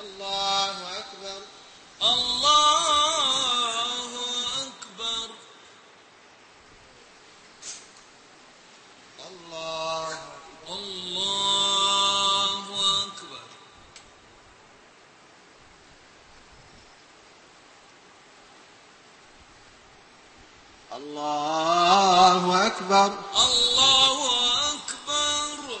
الله أكبر. الله أكبر الله الله أكبر الله أكبر الله أكبر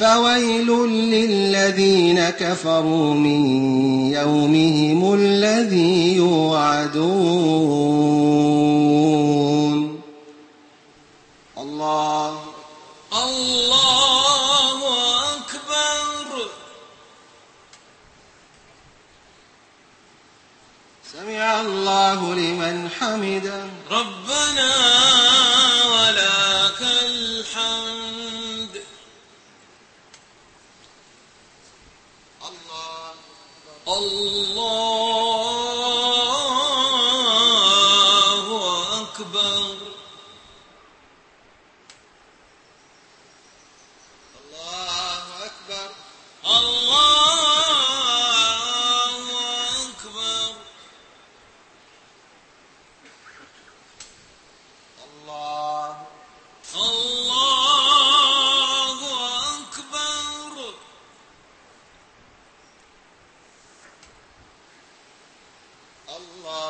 فويل للذين كفروا من يومهم الذي يوعدون. الله. الله أكبر. سمع الله لمن حمده. ربنا ولك الحمد الله الله الله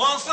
Once.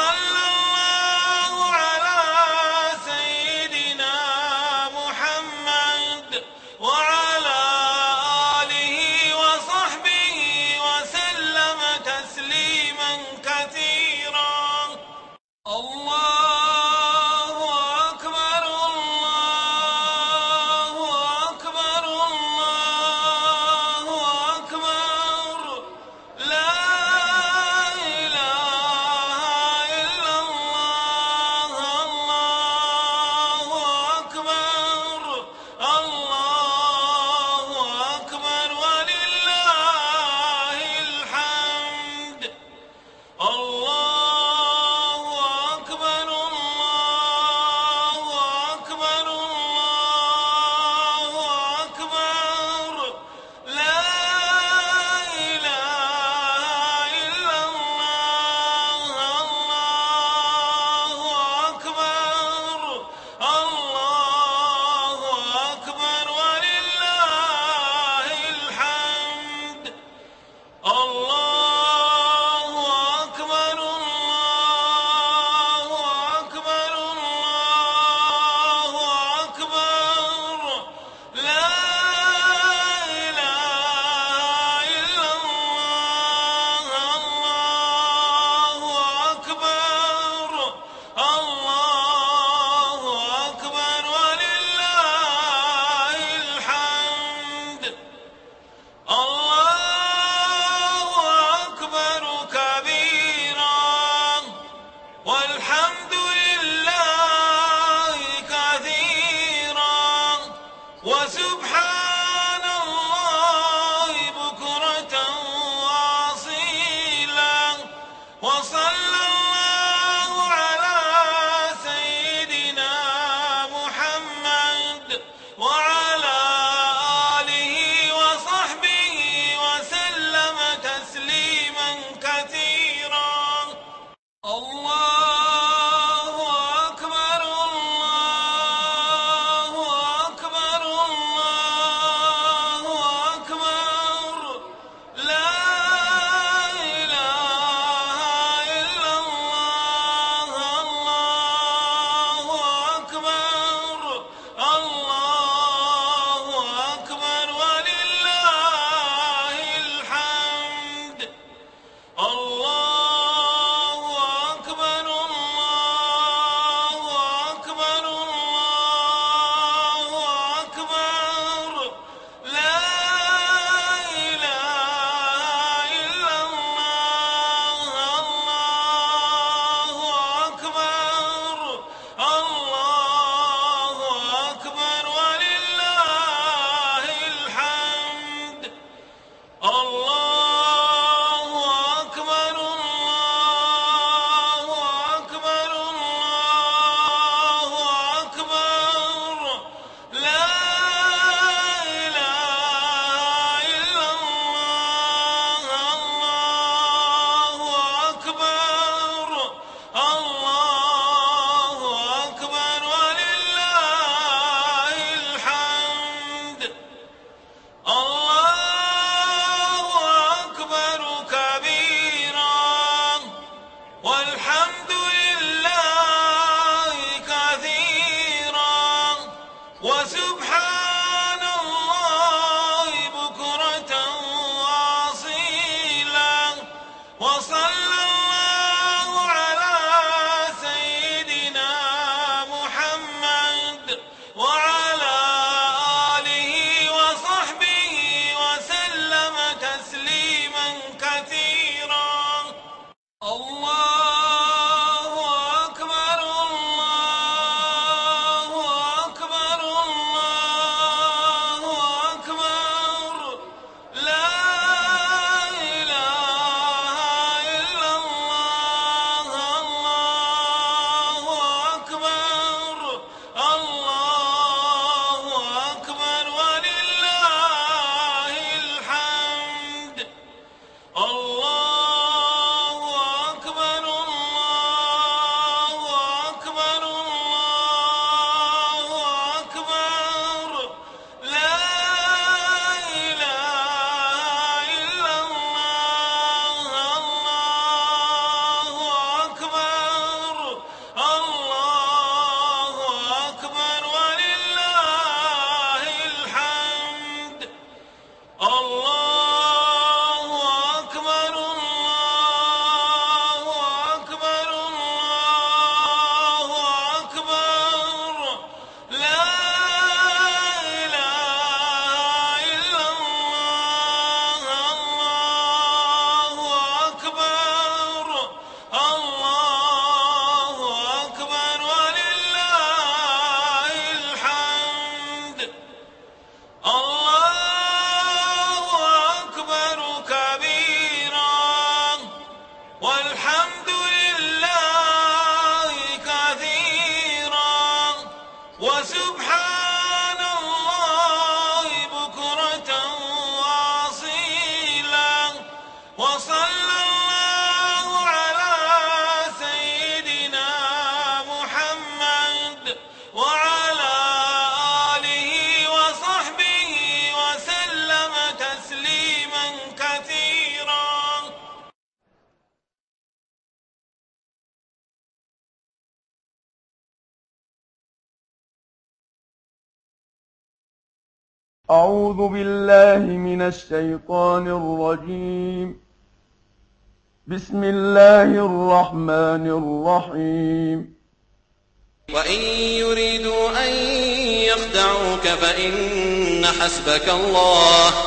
أعوذ بالله من الشيطان الرجيم. بسم الله الرحمن الرحيم. وإن يريدوا أن يخدعوك فإن حسبك الله.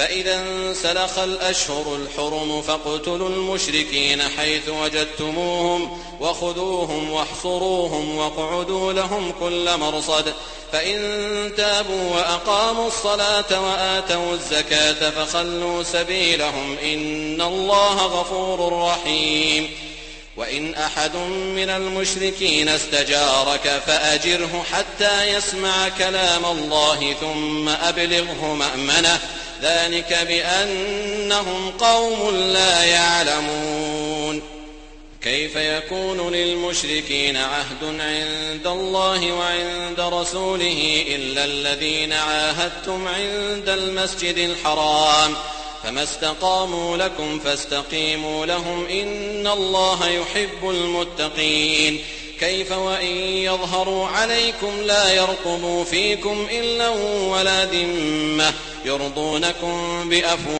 فإذا انسلخ الأشهر الحرم فاقتلوا المشركين حيث وجدتموهم وخذوهم واحصروهم واقعدوا لهم كل مرصد فإن تابوا وأقاموا الصلاة وآتوا الزكاة فخلوا سبيلهم إن الله غفور رحيم وإن أحد من المشركين استجارك فأجره حتى يسمع كلام الله ثم أبلغه مأمنه ذلك بأنهم قوم لا يعلمون. كيف يكون للمشركين عهد عند الله وعند رسوله إلا الذين عاهدتم عند المسجد الحرام؟ فما استقاموا لكم فاستقيموا لهم. إن الله يحب المتقين. كيف وإن يظهروا عليكم لا يرقبوا فيكم إلا ولا ذمة. يرضونكم بأفواه